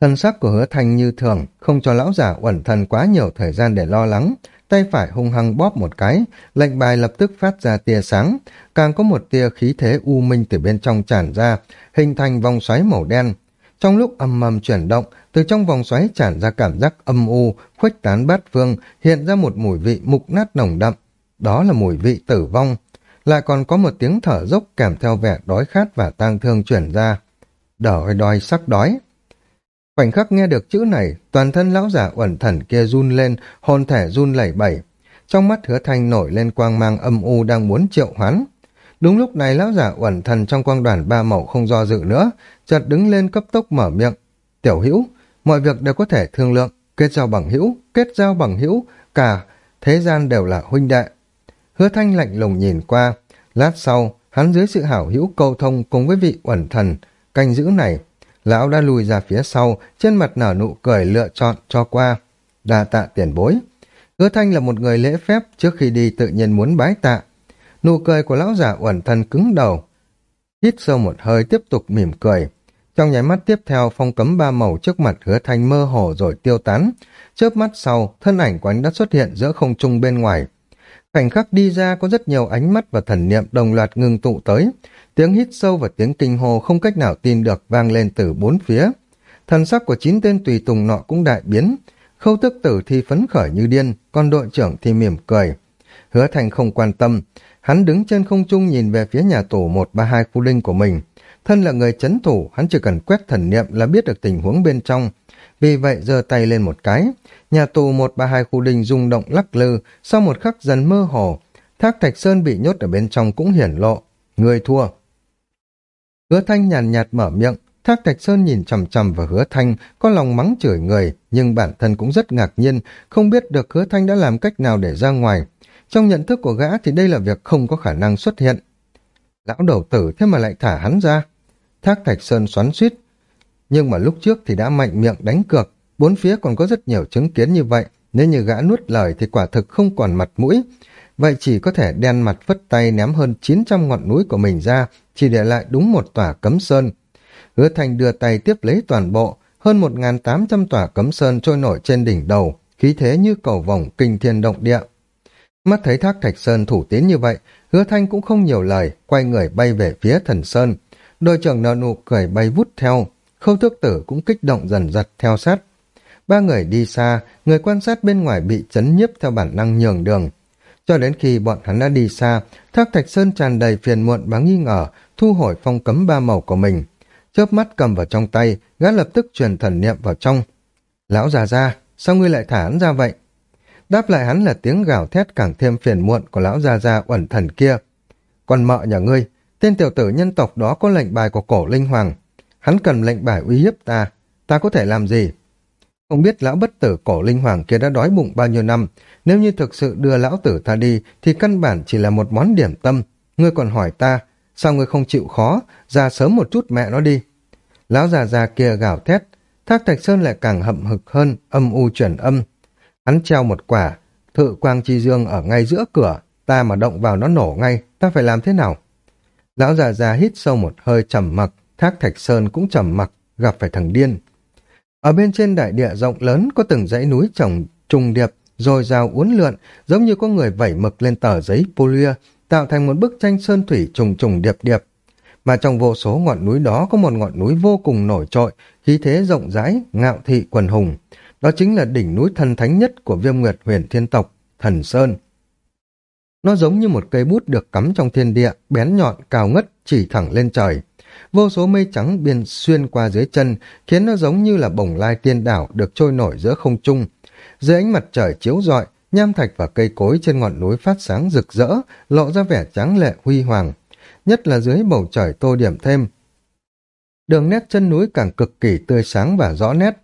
Thần sắc của hứa thanh như thường, không cho lão giả uẩn thần quá nhiều thời gian để lo lắng, tay phải hung hăng bóp một cái, lệnh bài lập tức phát ra tia sáng, càng có một tia khí thế u minh từ bên trong tràn ra, hình thành vòng xoáy màu đen. Trong lúc âm mầm chuyển động, từ trong vòng xoáy tràn ra cảm giác âm u, khuếch tán bát phương, hiện ra một mùi vị mục nát nồng đậm. Đó là mùi vị tử vong. Lại còn có một tiếng thở dốc kèm theo vẻ đói khát và tang thương chuyển ra. Đòi đòi sắc đói. Khoảnh khắc nghe được chữ này, toàn thân lão giả uẩn thần kia run lên, hồn thể run lẩy bẩy. Trong mắt hứa thanh nổi lên quang mang âm u đang muốn triệu hoán. Đúng lúc này lão giả uẩn thần trong quang đoàn ba màu không do dự nữa, chợt đứng lên cấp tốc mở miệng. Tiểu hữu, mọi việc đều có thể thương lượng, kết giao bằng hữu, kết giao bằng hữu, cả thế gian đều là huynh đệ. Hứa thanh lạnh lùng nhìn qua, lát sau, hắn dưới sự hảo hữu câu thông cùng với vị uẩn thần, canh giữ này, Lão đã lùi ra phía sau, trên mặt nở nụ cười lựa chọn cho qua. Đa tạ tiền bối. Hứa thanh là một người lễ phép, trước khi đi tự nhiên muốn bái tạ. Nụ cười của lão giả uẩn thân cứng đầu. Hít sâu một hơi tiếp tục mỉm cười. Trong nháy mắt tiếp theo, phong cấm ba màu trước mặt hứa thanh mơ hồ rồi tiêu tán. Chớp mắt sau, thân ảnh của anh đã xuất hiện giữa không trung bên ngoài. Khoảnh khắc đi ra có rất nhiều ánh mắt và thần niệm đồng loạt ngừng tụ tới. Tiếng hít sâu và tiếng kinh hô không cách nào tin được vang lên từ bốn phía. Thần sắc của chín tên tùy tùng nọ cũng đại biến. Khâu tức tử thì phấn khởi như điên, còn đội trưởng thì mỉm cười. Hứa thành không quan tâm, hắn đứng trên không trung nhìn về phía nhà tù 132 khu linh của mình. Thân là người chấn thủ, hắn chỉ cần quét thần niệm là biết được tình huống bên trong. Vì vậy giơ tay lên một cái, nhà tù 132 khu linh rung động lắc lư, sau một khắc dần mơ hồ, thác thạch sơn bị nhốt ở bên trong cũng hiển lộ. Người thua. Hứa thanh nhàn nhạt mở miệng, Thác Thạch Sơn nhìn chằm chằm vào hứa thanh, có lòng mắng chửi người, nhưng bản thân cũng rất ngạc nhiên, không biết được hứa thanh đã làm cách nào để ra ngoài. Trong nhận thức của gã thì đây là việc không có khả năng xuất hiện. Lão đầu tử thế mà lại thả hắn ra. Thác Thạch Sơn xoắn suýt. Nhưng mà lúc trước thì đã mạnh miệng đánh cược, bốn phía còn có rất nhiều chứng kiến như vậy, nếu như gã nuốt lời thì quả thực không còn mặt mũi. Vậy chỉ có thể đen mặt vất tay ném hơn 900 ngọn núi của mình ra, chỉ để lại đúng một tòa cấm sơn. Hứa Thành đưa tay tiếp lấy toàn bộ, hơn 1.800 tòa cấm sơn trôi nổi trên đỉnh đầu, khí thế như cầu vòng kinh thiên động địa. Mắt thấy thác thạch sơn thủ tiến như vậy, hứa thanh cũng không nhiều lời, quay người bay về phía thần sơn. Đội trưởng nợ nụ cười bay vút theo, khâu thước tử cũng kích động dần dật theo sát. Ba người đi xa, người quan sát bên ngoài bị chấn nhiếp theo bản năng nhường đường. Cho đến khi bọn hắn đã đi xa, thác thạch sơn tràn đầy phiền muộn và nghi ngờ, thu hồi phong cấm ba màu của mình. Chớp mắt cầm vào trong tay, gã lập tức truyền thần niệm vào trong. Lão già ra, sao ngươi lại thả hắn ra vậy? Đáp lại hắn là tiếng gào thét càng thêm phiền muộn của lão già già uẩn thần kia. Còn mợ nhà ngươi, tên tiểu tử nhân tộc đó có lệnh bài của cổ linh hoàng. Hắn cần lệnh bài uy hiếp ta, ta có thể làm gì? Không biết lão bất tử cổ linh hoàng kia đã đói bụng bao nhiêu năm, nếu như thực sự đưa lão tử ta đi thì căn bản chỉ là một món điểm tâm. Ngươi còn hỏi ta, sao ngươi không chịu khó, ra sớm một chút mẹ nó đi. Lão già già kia gào thét, thác thạch sơn lại càng hậm hực hơn, âm u chuyển âm, Hắn treo một quả, thự quang chi dương ở ngay giữa cửa, ta mà động vào nó nổ ngay, ta phải làm thế nào? Lão già già hít sâu một hơi trầm mặc, thác thạch sơn cũng trầm mặc, gặp phải thằng điên. Ở bên trên đại địa rộng lớn có từng dãy núi trồng trùng điệp, rồi rào uốn lượn, giống như có người vẩy mực lên tờ giấy polia, tạo thành một bức tranh sơn thủy trùng trùng điệp điệp. Mà trong vô số ngọn núi đó có một ngọn núi vô cùng nổi trội, khí thế rộng rãi, ngạo thị quần hùng. Đó chính là đỉnh núi thần thánh nhất của viêm nguyệt huyền thiên tộc, Thần Sơn. Nó giống như một cây bút được cắm trong thiên địa, bén nhọn, cao ngất, chỉ thẳng lên trời. Vô số mây trắng biên xuyên qua dưới chân, khiến nó giống như là bồng lai tiên đảo được trôi nổi giữa không trung. Dưới ánh mặt trời chiếu rọi, nham thạch và cây cối trên ngọn núi phát sáng rực rỡ, lộ ra vẻ trắng lệ huy hoàng. Nhất là dưới bầu trời tô điểm thêm. Đường nét chân núi càng cực kỳ tươi sáng và rõ nét,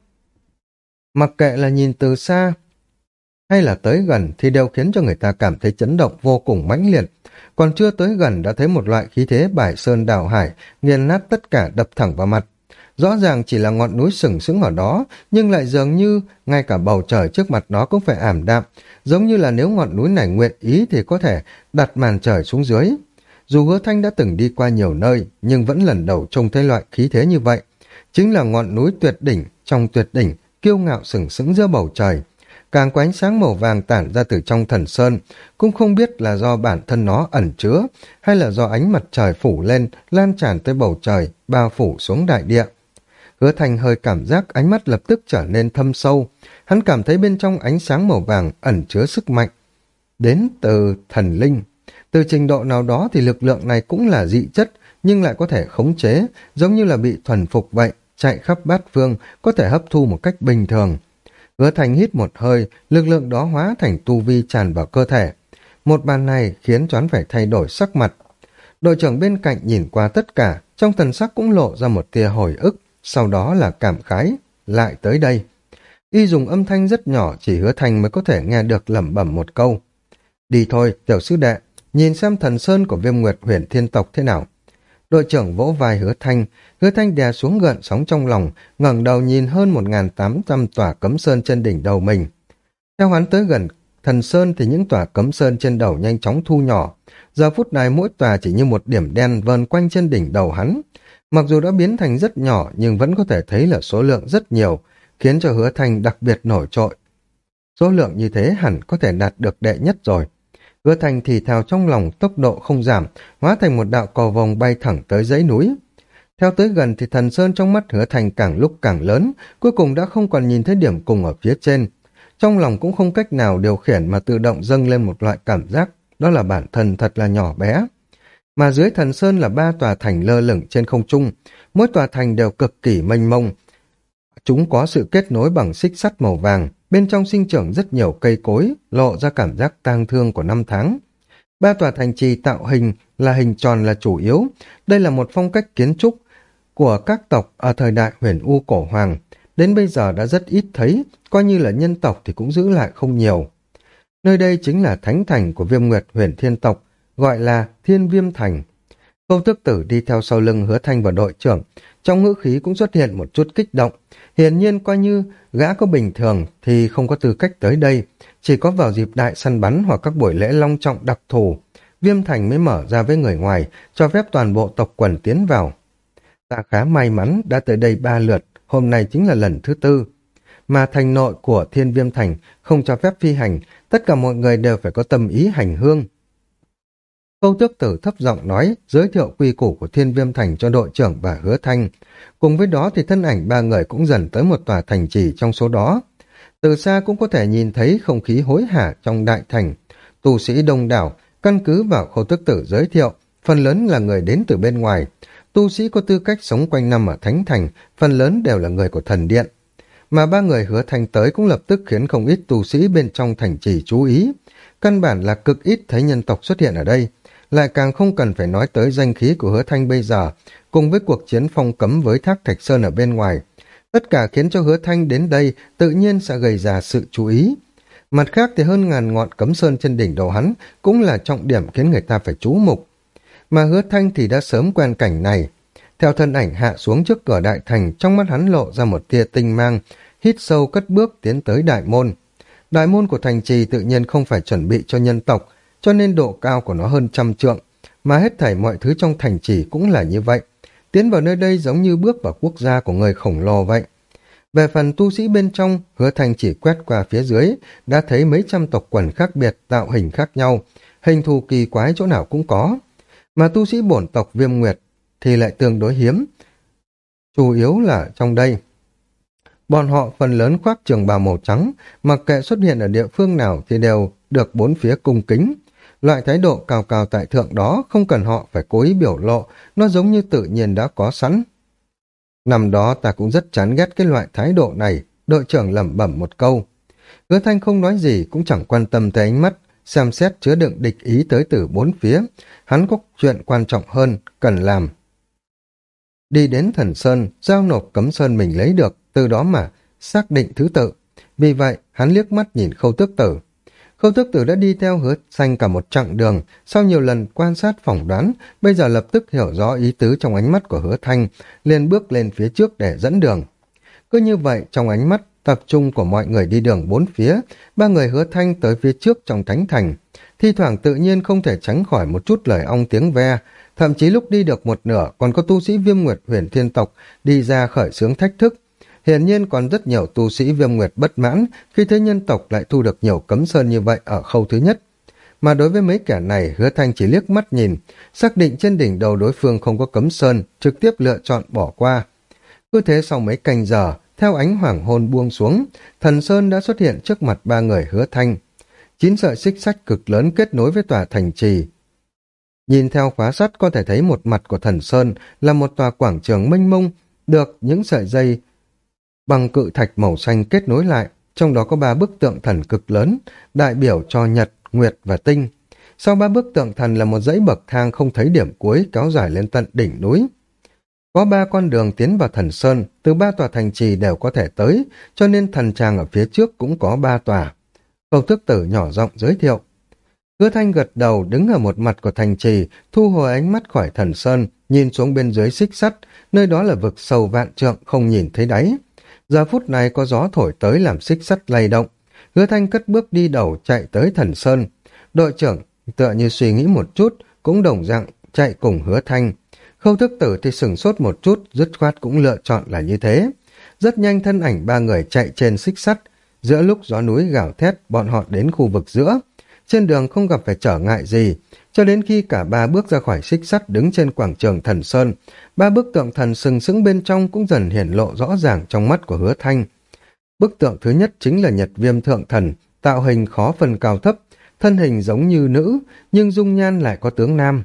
Mặc kệ là nhìn từ xa hay là tới gần thì đều khiến cho người ta cảm thấy chấn động vô cùng mãnh liệt. Còn chưa tới gần đã thấy một loại khí thế bài sơn đảo hải, nghiền nát tất cả đập thẳng vào mặt. Rõ ràng chỉ là ngọn núi sừng sững ở đó, nhưng lại dường như ngay cả bầu trời trước mặt nó cũng phải ảm đạm, giống như là nếu ngọn núi này nguyện ý thì có thể đặt màn trời xuống dưới. Dù hứa thanh đã từng đi qua nhiều nơi, nhưng vẫn lần đầu trông thấy loại khí thế như vậy. Chính là ngọn núi tuyệt đỉnh trong tuyệt đỉnh, kiêu ngạo sừng sững giữa bầu trời. Càng có ánh sáng màu vàng tản ra từ trong thần sơn, cũng không biết là do bản thân nó ẩn chứa, hay là do ánh mặt trời phủ lên, lan tràn tới bầu trời, bao phủ xuống đại địa. Hứa thành hơi cảm giác ánh mắt lập tức trở nên thâm sâu. Hắn cảm thấy bên trong ánh sáng màu vàng ẩn chứa sức mạnh. Đến từ thần linh. Từ trình độ nào đó thì lực lượng này cũng là dị chất, nhưng lại có thể khống chế, giống như là bị thuần phục vậy chạy khắp bát phương, có thể hấp thu một cách bình thường. Hứa thành hít một hơi, lực lượng đó hóa thành tu vi tràn vào cơ thể. Một bàn này khiến choán phải thay đổi sắc mặt. Đội trưởng bên cạnh nhìn qua tất cả, trong thần sắc cũng lộ ra một tia hồi ức, sau đó là cảm khái, lại tới đây. Y dùng âm thanh rất nhỏ chỉ hứa thành mới có thể nghe được lẩm bẩm một câu. Đi thôi, tiểu sư đệ, nhìn xem thần sơn của viêm nguyệt huyền thiên tộc thế nào. Đội trưởng vỗ vai hứa thanh, hứa thanh đè xuống gợn sóng trong lòng, ngẩng đầu nhìn hơn 1.800 tòa cấm sơn trên đỉnh đầu mình. Theo hắn tới gần thần sơn thì những tòa cấm sơn trên đầu nhanh chóng thu nhỏ. Giờ phút này mỗi tòa chỉ như một điểm đen vờn quanh trên đỉnh đầu hắn. Mặc dù đã biến thành rất nhỏ nhưng vẫn có thể thấy là số lượng rất nhiều, khiến cho hứa thanh đặc biệt nổi trội. Số lượng như thế hẳn có thể đạt được đệ nhất rồi. Hứa thành thì thào trong lòng tốc độ không giảm, hóa thành một đạo cầu vòng bay thẳng tới dãy núi. Theo tới gần thì thần sơn trong mắt hứa thành càng lúc càng lớn, cuối cùng đã không còn nhìn thấy điểm cùng ở phía trên. Trong lòng cũng không cách nào điều khiển mà tự động dâng lên một loại cảm giác, đó là bản thân thật là nhỏ bé. Mà dưới thần sơn là ba tòa thành lơ lửng trên không trung, mỗi tòa thành đều cực kỳ mênh mông. Chúng có sự kết nối bằng xích sắt màu vàng, bên trong sinh trưởng rất nhiều cây cối, lộ ra cảm giác tang thương của năm tháng. Ba tòa thành trì tạo hình là hình tròn là chủ yếu, đây là một phong cách kiến trúc của các tộc ở thời đại huyền U cổ hoàng, đến bây giờ đã rất ít thấy, coi như là nhân tộc thì cũng giữ lại không nhiều. Nơi đây chính là thánh thành của viêm nguyệt huyền thiên tộc, gọi là thiên viêm thành. Câu thức tử đi theo sau lưng hứa thanh và đội trưởng, trong ngữ khí cũng xuất hiện một chút kích động. Hiển nhiên coi như gã có bình thường thì không có tư cách tới đây, chỉ có vào dịp đại săn bắn hoặc các buổi lễ long trọng đặc thù. Viêm thành mới mở ra với người ngoài, cho phép toàn bộ tộc quần tiến vào. Ta khá may mắn đã tới đây ba lượt, hôm nay chính là lần thứ tư. Mà thành nội của thiên viêm thành không cho phép phi hành, tất cả mọi người đều phải có tâm ý hành hương. Câu tước tử thấp giọng nói, giới thiệu quy củ của thiên viêm thành cho đội trưởng và hứa thanh. Cùng với đó thì thân ảnh ba người cũng dần tới một tòa thành trì trong số đó. Từ xa cũng có thể nhìn thấy không khí hối hả trong đại thành. Tu sĩ đông đảo, căn cứ vào khâu tước tử giới thiệu, phần lớn là người đến từ bên ngoài. Tu sĩ có tư cách sống quanh năm ở Thánh Thành, phần lớn đều là người của thần điện. Mà ba người hứa thanh tới cũng lập tức khiến không ít tu sĩ bên trong thành trì chú ý. Căn bản là cực ít thấy nhân tộc xuất hiện ở đây. Lại càng không cần phải nói tới danh khí của hứa thanh bây giờ, cùng với cuộc chiến phong cấm với thác Thạch Sơn ở bên ngoài. Tất cả khiến cho hứa thanh đến đây tự nhiên sẽ gây ra sự chú ý. Mặt khác thì hơn ngàn ngọn cấm sơn trên đỉnh đầu hắn cũng là trọng điểm khiến người ta phải chú mục mà hứa thanh thì đã sớm quen cảnh này. Theo thân ảnh hạ xuống trước cửa đại thành, trong mắt hắn lộ ra một tia tinh mang, hít sâu cất bước tiến tới đại môn. Đại môn của thành trì tự nhiên không phải chuẩn bị cho nhân tộc, cho nên độ cao của nó hơn trăm trượng, mà hết thảy mọi thứ trong thành trì cũng là như vậy. Tiến vào nơi đây giống như bước vào quốc gia của người khổng lồ vậy. Về phần tu sĩ bên trong, hứa thành chỉ quét qua phía dưới, đã thấy mấy trăm tộc quần khác biệt, tạo hình khác nhau, hình thù kỳ quái chỗ nào cũng có mà tu sĩ bổn tộc viêm nguyệt thì lại tương đối hiếm. Chủ yếu là trong đây. Bọn họ phần lớn khoác trường bào màu trắng, mặc kệ xuất hiện ở địa phương nào thì đều được bốn phía cung kính. Loại thái độ cao cao tại thượng đó không cần họ phải cố ý biểu lộ, nó giống như tự nhiên đã có sẵn. Năm đó ta cũng rất chán ghét cái loại thái độ này, đội trưởng lẩm bẩm một câu. Hứa thanh không nói gì cũng chẳng quan tâm tới ánh mắt, xem xét chứa đựng địch ý tới từ bốn phía, hắn có chuyện quan trọng hơn, cần làm. Đi đến thần sơn, giao nộp cấm sơn mình lấy được, từ đó mà xác định thứ tự. Vì vậy, hắn liếc mắt nhìn khâu tước tử. Khâu tước tử đã đi theo hứa xanh cả một chặng đường, sau nhiều lần quan sát phỏng đoán, bây giờ lập tức hiểu rõ ý tứ trong ánh mắt của hứa thanh, liền bước lên phía trước để dẫn đường. Cứ như vậy, trong ánh mắt tập trung của mọi người đi đường bốn phía, ba người hứa thanh tới phía trước trong thánh thành. Thi thoảng tự nhiên không thể tránh khỏi một chút lời ong tiếng ve, thậm chí lúc đi được một nửa còn có tu sĩ viêm nguyệt huyền thiên tộc đi ra khởi xướng thách thức. Hiển nhiên còn rất nhiều tu sĩ viêm nguyệt bất mãn khi thấy nhân tộc lại thu được nhiều cấm sơn như vậy ở khâu thứ nhất. Mà đối với mấy kẻ này, hứa thanh chỉ liếc mắt nhìn, xác định trên đỉnh đầu đối phương không có cấm sơn, trực tiếp lựa chọn bỏ qua. Cứ thế sau mấy canh giờ, theo ánh hoàng hôn buông xuống, thần Sơn đã xuất hiện trước mặt ba người hứa thanh. Chín sợi xích sách cực lớn kết nối với tòa thành trì. Nhìn theo khóa sắt có thể thấy một mặt của thần Sơn là một tòa quảng trường mênh mông, được những sợi dây bằng cự thạch màu xanh kết nối lại, trong đó có ba bức tượng thần cực lớn, đại biểu cho Nhật, Nguyệt và Tinh. Sau ba bức tượng thần là một dãy bậc thang không thấy điểm cuối kéo dài lên tận đỉnh núi. Có ba con đường tiến vào thần Sơn, từ ba tòa thành trì đều có thể tới, cho nên thần tràng ở phía trước cũng có ba tòa. Cầu thức tử nhỏ giọng giới thiệu. Hứa thanh gật đầu đứng ở một mặt của thành trì, thu hồi ánh mắt khỏi thần Sơn, nhìn xuống bên dưới xích sắt, nơi đó là vực sâu vạn trượng không nhìn thấy đáy. Giờ phút này có gió thổi tới làm xích sắt lay động. Hứa thanh cất bước đi đầu chạy tới thần Sơn. Đội trưởng tựa như suy nghĩ một chút, cũng đồng dạng chạy cùng hứa thanh, Khâu thức tử thì sừng sốt một chút, dứt khoát cũng lựa chọn là như thế. Rất nhanh thân ảnh ba người chạy trên xích sắt. Giữa lúc gió núi gào thét, bọn họ đến khu vực giữa trên đường không gặp phải trở ngại gì, cho đến khi cả ba bước ra khỏi xích sắt đứng trên quảng trường thần Sơn, ba bức tượng thần sừng sững bên trong cũng dần hiển lộ rõ ràng trong mắt của hứa thanh. Bức tượng thứ nhất chính là nhật viêm thượng thần, tạo hình khó phần cao thấp, thân hình giống như nữ, nhưng dung nhan lại có tướng nam.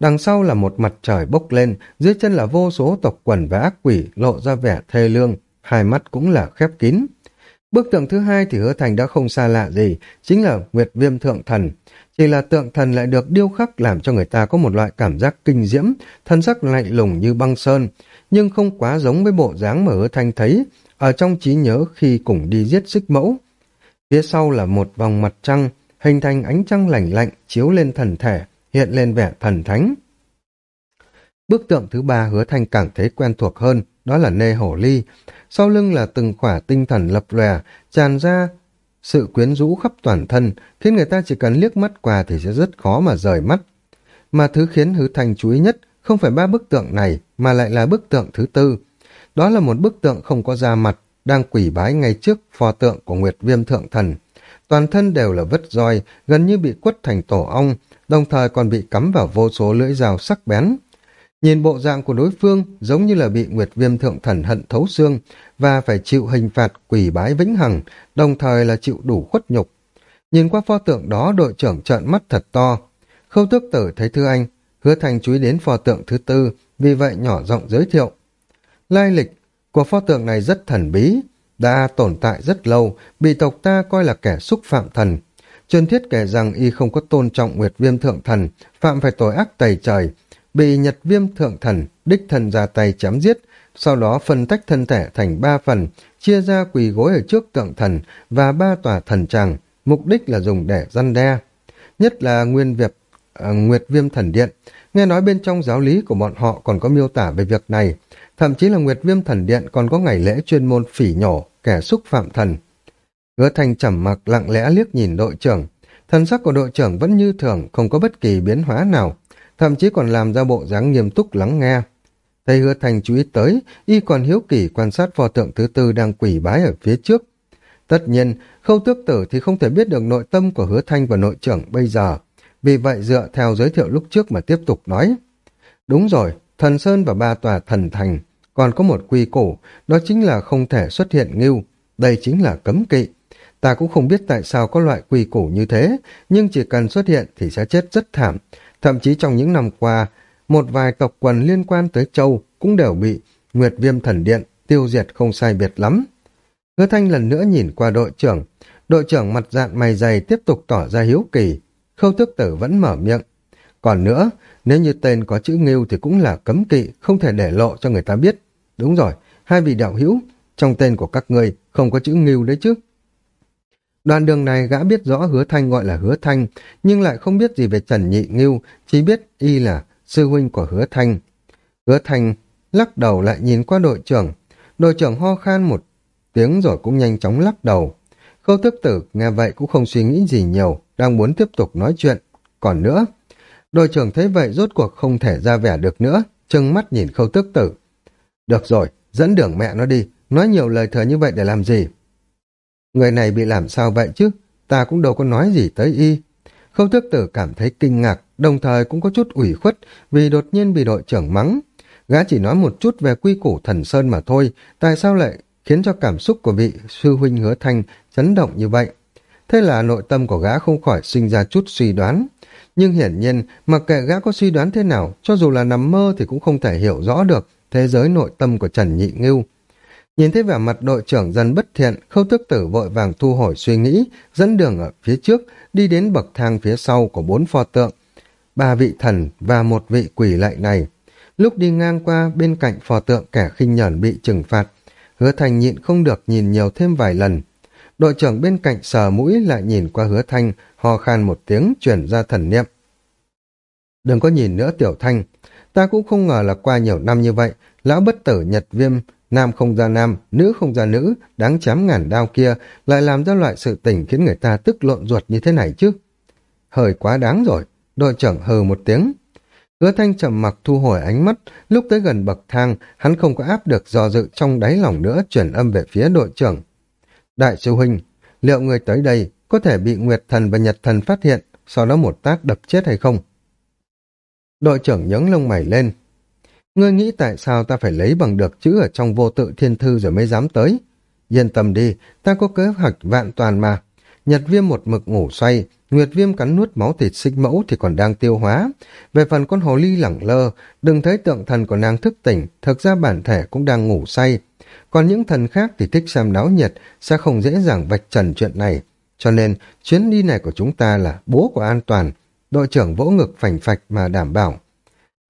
Đằng sau là một mặt trời bốc lên, dưới chân là vô số tộc quần và ác quỷ lộ ra vẻ thê lương, hai mắt cũng là khép kín. Bức tượng thứ hai thì hứa thành đã không xa lạ gì, chính là Nguyệt Viêm Thượng Thần. Chỉ là tượng thần lại được điêu khắc làm cho người ta có một loại cảm giác kinh diễm, thân sắc lạnh lùng như băng sơn, nhưng không quá giống với bộ dáng mà hứa thanh thấy ở trong trí nhớ khi cùng đi giết xích mẫu. Phía sau là một vòng mặt trăng, hình thành ánh trăng lạnh lạnh chiếu lên thần thể, hiện lên vẻ thần thánh. Bức tượng thứ ba hứa thanh càng thấy quen thuộc hơn, đó là nê hổ ly. Sau lưng là từng khỏa tinh thần lập lòe, tràn ra sự quyến rũ khắp toàn thân, khiến người ta chỉ cần liếc mắt qua thì sẽ rất khó mà rời mắt. Mà thứ khiến hứa thanh chú ý nhất không phải ba bức tượng này, mà lại là bức tượng thứ tư. Đó là một bức tượng không có da mặt, đang quỷ bái ngay trước pho tượng của Nguyệt Viêm Thượng Thần. Toàn thân đều là vết roi, gần như bị quất thành tổ ong, đồng thời còn bị cắm vào vô số lưỡi dao sắc bén. Nhìn bộ dạng của đối phương giống như là bị Nguyệt Viêm Thượng Thần hận thấu xương và phải chịu hình phạt quỷ bái vĩnh hằng, đồng thời là chịu đủ khuất nhục. Nhìn qua pho tượng đó đội trưởng trợn mắt thật to. Khâu tước tử thấy Thư Anh, hứa thành chú ý đến pho tượng thứ tư, vì vậy nhỏ giọng giới thiệu. Lai lịch của pho tượng này rất thần bí, đã tồn tại rất lâu, bị tộc ta coi là kẻ xúc phạm thần. Truyền thiết kể rằng y không có tôn trọng Nguyệt Viêm Thượng Thần, phạm phải tội ác tày trời, bị Nhật Viêm Thượng Thần đích thần ra tay chém giết, sau đó phân tách thân thể thành ba phần, chia ra quỳ gối ở trước tượng thần và ba tòa thần tràng, mục đích là dùng để răn đe. Nhất là nguyên việc à, Nguyệt Viêm Thần Điện, nghe nói bên trong giáo lý của bọn họ còn có miêu tả về việc này, thậm chí là Nguyệt Viêm Thần Điện còn có ngày lễ chuyên môn phỉ nhổ kẻ xúc phạm thần. Hứa Thanh trầm mặc lặng lẽ liếc nhìn đội trưởng, thần sắc của đội trưởng vẫn như thường, không có bất kỳ biến hóa nào, thậm chí còn làm ra bộ dáng nghiêm túc lắng nghe. Thầy Hứa Thành chú ý tới, y còn hiếu kỳ quan sát pho tượng thứ tư đang quỷ bái ở phía trước. Tất nhiên, khâu tước tử thì không thể biết được nội tâm của Hứa Thanh và nội trưởng bây giờ. Vì vậy dựa theo giới thiệu lúc trước mà tiếp tục nói. Đúng rồi, thần Sơn và ba tòa thần thành, còn có một quy củ, đó chính là không thể xuất hiện ngưu. Đây chính là cấm kỵ. Ta cũng không biết tại sao có loại quy củ như thế, nhưng chỉ cần xuất hiện thì sẽ chết rất thảm. Thậm chí trong những năm qua, một vài tộc quần liên quan tới châu cũng đều bị Nguyệt Viêm Thần Điện tiêu diệt không sai biệt lắm. Hứa Thanh lần nữa nhìn qua đội trưởng. Đội trưởng mặt dạng mày dày tiếp tục tỏ ra hiếu kỳ. Khâu thức tử vẫn mở miệng. Còn nữa, nếu như tên có chữ nghiêu thì cũng là cấm kỵ, không thể để lộ cho người ta biết. Đúng rồi, hai vị đạo hữu, trong tên của các người không có chữ nghiêu đấy chứ. Đoạn đường này gã biết rõ hứa thanh gọi là hứa thanh, nhưng lại không biết gì về Trần Nhị Ngưu chỉ biết y là sư huynh của hứa thanh. Hứa thanh lắc đầu lại nhìn qua đội trưởng. Đội trưởng ho khan một tiếng rồi cũng nhanh chóng lắc đầu. Khâu thức tử nghe vậy cũng không suy nghĩ gì nhiều, đang muốn tiếp tục nói chuyện. Còn nữa, đội trưởng thấy vậy rốt cuộc không thể ra vẻ được nữa, trừng mắt nhìn khâu thức tử. Được rồi, dẫn đường mẹ nó đi, nói nhiều lời thừa như vậy để làm gì? Người này bị làm sao vậy chứ? Ta cũng đâu có nói gì tới y. Khâu thức tử cảm thấy kinh ngạc, đồng thời cũng có chút ủy khuất vì đột nhiên bị đội trưởng mắng. Gã chỉ nói một chút về quy củ thần sơn mà thôi, tại sao lại khiến cho cảm xúc của vị sư huynh hứa thanh chấn động như vậy? Thế là nội tâm của gã không khỏi sinh ra chút suy đoán. Nhưng hiển nhiên, mặc kệ gã có suy đoán thế nào, cho dù là nằm mơ thì cũng không thể hiểu rõ được thế giới nội tâm của Trần Nhị Ngưu. Nhìn thấy vẻ mặt đội trưởng dần bất thiện, khâu tức tử vội vàng thu hồi suy nghĩ, dẫn đường ở phía trước, đi đến bậc thang phía sau của bốn pho tượng. Ba vị thần và một vị quỷ lạy này. Lúc đi ngang qua bên cạnh pho tượng kẻ khinh nhẫn bị trừng phạt, hứa thành nhịn không được nhìn nhiều thêm vài lần. Đội trưởng bên cạnh sờ mũi lại nhìn qua hứa thanh, ho khan một tiếng chuyển ra thần niệm. Đừng có nhìn nữa tiểu thanh, ta cũng không ngờ là qua nhiều năm như vậy, lão bất tử nhật viêm nam không ra nam, nữ không ra nữ, đáng chém ngàn đao kia, lại làm ra loại sự tình khiến người ta tức lộn ruột như thế này chứ. Hơi quá đáng rồi, đội trưởng hừ một tiếng. Hứa thanh trầm mặc thu hồi ánh mắt, lúc tới gần bậc thang, hắn không có áp được do dự trong đáy lòng nữa chuyển âm về phía đội trưởng. Đại sư huynh, liệu người tới đây có thể bị Nguyệt Thần và Nhật Thần phát hiện sau đó một tác đập chết hay không? Đội trưởng nhướng lông mày lên. Ngươi nghĩ tại sao ta phải lấy bằng được chữ ở trong vô tự thiên thư rồi mới dám tới? Yên tâm đi, ta có kế hoạch vạn toàn mà. Nhật viêm một mực ngủ xoay, Nguyệt viêm cắn nuốt máu thịt sinh mẫu thì còn đang tiêu hóa. Về phần con hồ ly lẳng lơ, đừng thấy tượng thần của nàng thức tỉnh, thực ra bản thể cũng đang ngủ say. Còn những thần khác thì thích xem náo nhiệt, sẽ không dễ dàng vạch trần chuyện này. Cho nên, chuyến đi này của chúng ta là bố của an toàn. Đội trưởng vỗ ngực phành phạch mà đảm bảo.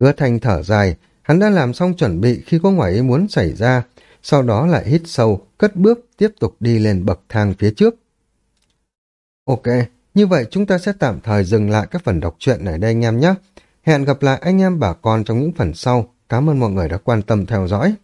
Hứa thanh thở dài, hắn đã làm xong chuẩn bị khi có ngoài ý muốn xảy ra, sau đó lại hít sâu, cất bước, tiếp tục đi lên bậc thang phía trước. Ok, như vậy chúng ta sẽ tạm thời dừng lại các phần đọc truyện này đây anh em nhé. Hẹn gặp lại anh em bà con trong những phần sau. Cảm ơn mọi người đã quan tâm theo dõi.